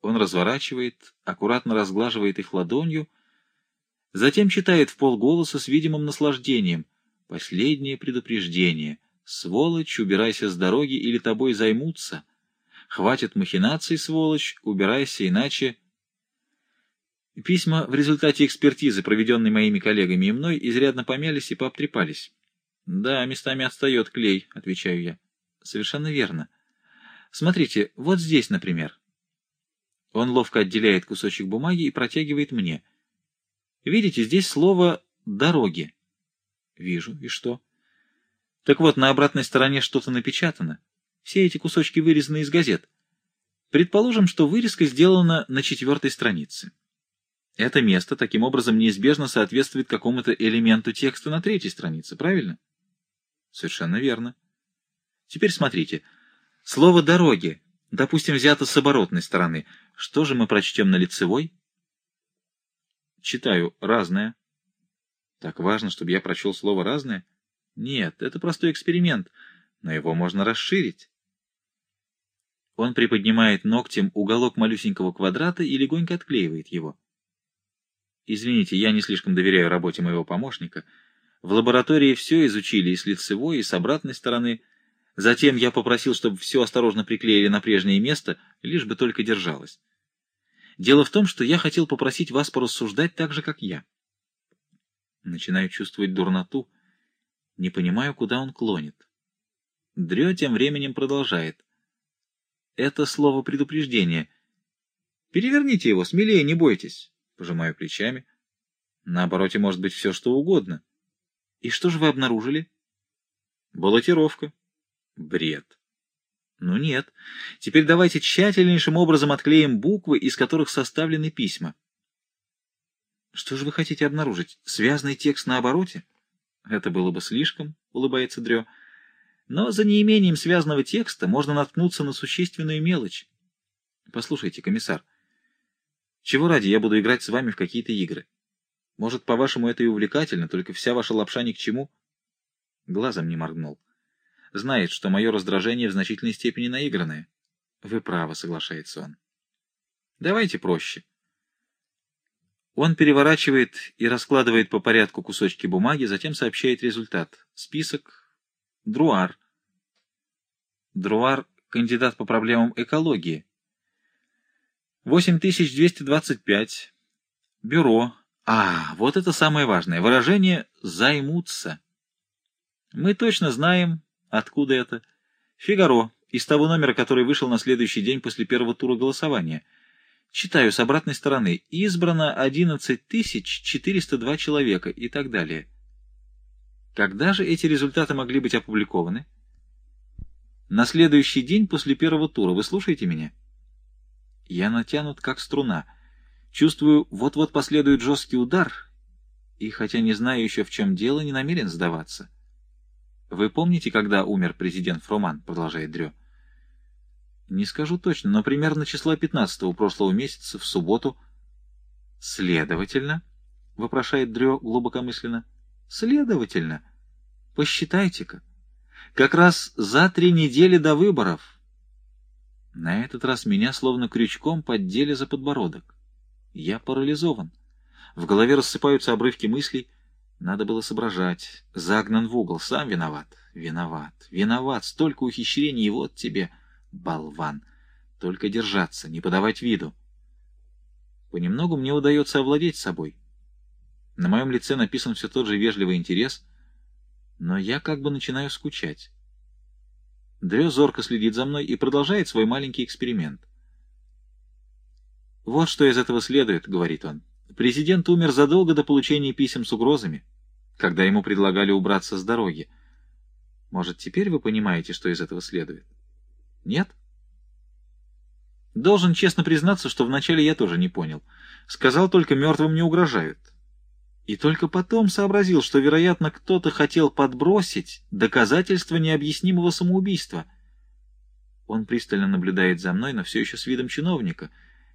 Он разворачивает, аккуратно разглаживает их ладонью, затем читает в полголоса с видимым наслаждением. Последнее предупреждение. Сволочь, убирайся с дороги, или тобой займутся. Хватит махинаций, сволочь, убирайся, иначе... Письма в результате экспертизы, проведенной моими коллегами и мной, изрядно помялись и пообтрепались. «Да, местами отстает клей», — отвечаю я. «Совершенно верно. Смотрите, вот здесь, например». Он ловко отделяет кусочек бумаги и протягивает мне. «Видите, здесь слово «дороги». «Вижу. И что?» «Так вот, на обратной стороне что-то напечатано. Все эти кусочки вырезаны из газет. Предположим, что вырезка сделана на четвертой странице. Это место таким образом неизбежно соответствует какому-то элементу текста на третьей странице, правильно? Совершенно верно. Теперь смотрите. Слово «дороги», допустим, взято с оборотной стороны. Что же мы прочтем на лицевой? Читаю «разное». Так важно, чтобы я прочел слово «разное»? Нет, это простой эксперимент, но его можно расширить. Он приподнимает ногтем уголок малюсенького квадрата и легонько отклеивает его. Извините, я не слишком доверяю работе моего помощника. В лаборатории все изучили и с лицевой, и с обратной стороны. Затем я попросил, чтобы все осторожно приклеили на прежнее место, лишь бы только держалось. Дело в том, что я хотел попросить вас порассуждать так же, как я. Начинаю чувствовать дурноту. Не понимаю, куда он клонит. Дрё тем временем продолжает. Это слово предупреждение. Переверните его, смелее, не бойтесь. Пожимаю плечами. На обороте может быть все, что угодно. И что же вы обнаружили? Баллотировка. Бред. Ну нет. Теперь давайте тщательнейшим образом отклеим буквы, из которых составлены письма. Что же вы хотите обнаружить? Связанный текст на обороте? Это было бы слишком, улыбается Дрё. Но за неимением связанного текста можно наткнуться на существенную мелочь. Послушайте, комиссар, чего ради я буду играть с вами в какие-то игры? Может, по-вашему, это и увлекательно, только вся ваша лапша ни к чему? Глазом не моргнул. Знает, что мое раздражение в значительной степени наигранное. Вы правы, соглашается он. Давайте проще. Он переворачивает и раскладывает по порядку кусочки бумаги, затем сообщает результат. Список. Друар. Друар — кандидат по проблемам экологии. 8225. Бюро. А, вот это самое важное. Выражение «займутся». Мы точно знаем, откуда это. Фигаро, из того номера, который вышел на следующий день после первого тура голосования. Читаю с обратной стороны. Избрано 11402 человека и так далее. Когда же эти результаты могли быть опубликованы? На следующий день после первого тура. Вы слушаете меня? Я натянут, как струна. Чувствую, вот-вот последует жесткий удар, и, хотя не знаю еще, в чем дело, не намерен сдаваться. «Вы помните, когда умер президент Фроман?» — продолжает Дрё. «Не скажу точно, но примерно числа 15 прошлого месяца, в субботу». «Следовательно?» — вопрошает Дрё глубокомысленно. «Следовательно. Посчитайте-ка. Как раз за три недели до выборов». На этот раз меня словно крючком поддели за подбородок. Я парализован. В голове рассыпаются обрывки мыслей. Надо было соображать. Загнан в угол. Сам виноват. Виноват. Виноват. Столько ухищрений, и вот тебе, болван. Только держаться, не подавать виду. Понемногу мне удается овладеть собой. На моем лице написан все тот же вежливый интерес, но я как бы начинаю скучать. Дрё зорко следит за мной и продолжает свой маленький эксперимент. «Вот что из этого следует», — говорит он. «Президент умер задолго до получения писем с угрозами, когда ему предлагали убраться с дороги. Может, теперь вы понимаете, что из этого следует? Нет?» Должен честно признаться, что вначале я тоже не понял. Сказал только, мертвым не угрожают. И только потом сообразил, что, вероятно, кто-то хотел подбросить доказательства необъяснимого самоубийства. Он пристально наблюдает за мной, но все еще с видом чиновника,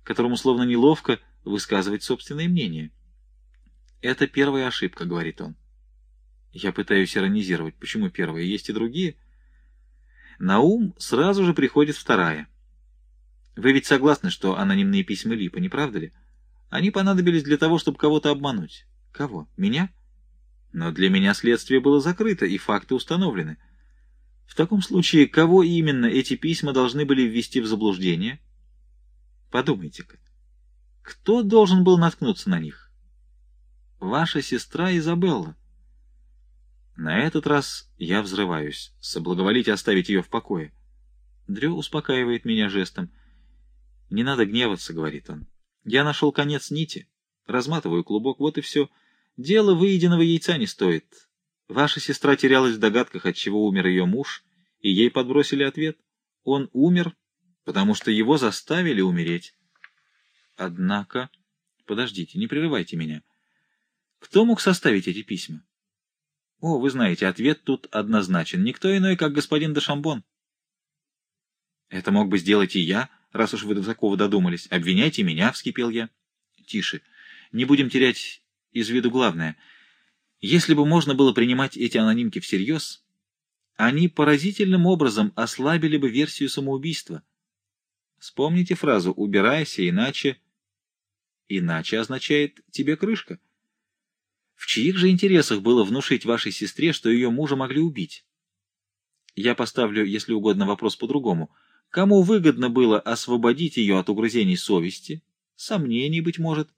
которому словно неловко высказывать собственное мнение. «Это первая ошибка», — говорит он. Я пытаюсь иронизировать. Почему первая? Есть и другие. На ум сразу же приходит вторая. Вы ведь согласны, что анонимные письма Липа, не правда ли? Они понадобились для того, чтобы кого-то обмануть. Кого? Меня? Но для меня следствие было закрыто, и факты установлены. В таком случае, кого именно эти письма должны были ввести в заблуждение? Подумайте-ка. Кто должен был наткнуться на них? Ваша сестра Изабелла. На этот раз я взрываюсь. Соблаговолите оставить ее в покое. Дрю успокаивает меня жестом. «Не надо гневаться», — говорит он. «Я нашел конец нити. Разматываю клубок, вот и все. Дело выеденного яйца не стоит. Ваша сестра терялась в догадках, от чего умер ее муж, и ей подбросили ответ. Он умер, потому что его заставили умереть. Однако... Подождите, не прерывайте меня. Кто мог составить эти письма? О, вы знаете, ответ тут однозначен. Никто иной, как господин Дешамбон. Это мог бы сделать и я, раз уж вы до такого додумались. Обвиняйте меня, — вскипел я. Тише. Не будем терять из виду главное. Если бы можно было принимать эти анонимки всерьез, они поразительным образом ослабили бы версию самоубийства. Вспомните фразу «убирайся, иначе...» «Иначе» означает «тебе крышка». В чьих же интересах было внушить вашей сестре, что ее мужа могли убить? Я поставлю, если угодно, вопрос по-другому. Кому выгодно было освободить ее от угрызений совести, сомнений, быть может?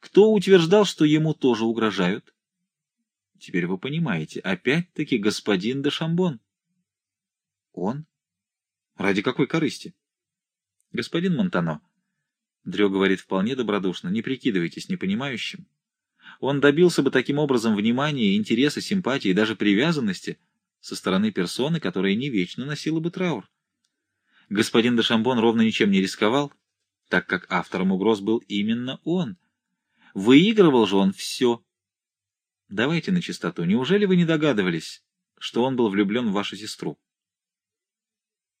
Кто утверждал, что ему тоже угрожают? Теперь вы понимаете, опять-таки господин де Шамбон. Он? Ради какой корысти? Господин Монтано, Дрё говорит вполне добродушно, не прикидывайтесь непонимающим. Он добился бы таким образом внимания, интереса, симпатии и даже привязанности со стороны персоны, которая не вечно носила бы траур. Господин де Шамбон ровно ничем не рисковал, так как автором угроз был именно он. Выигрывал же он все. Давайте на чистоту. Неужели вы не догадывались, что он был влюблен в вашу сестру?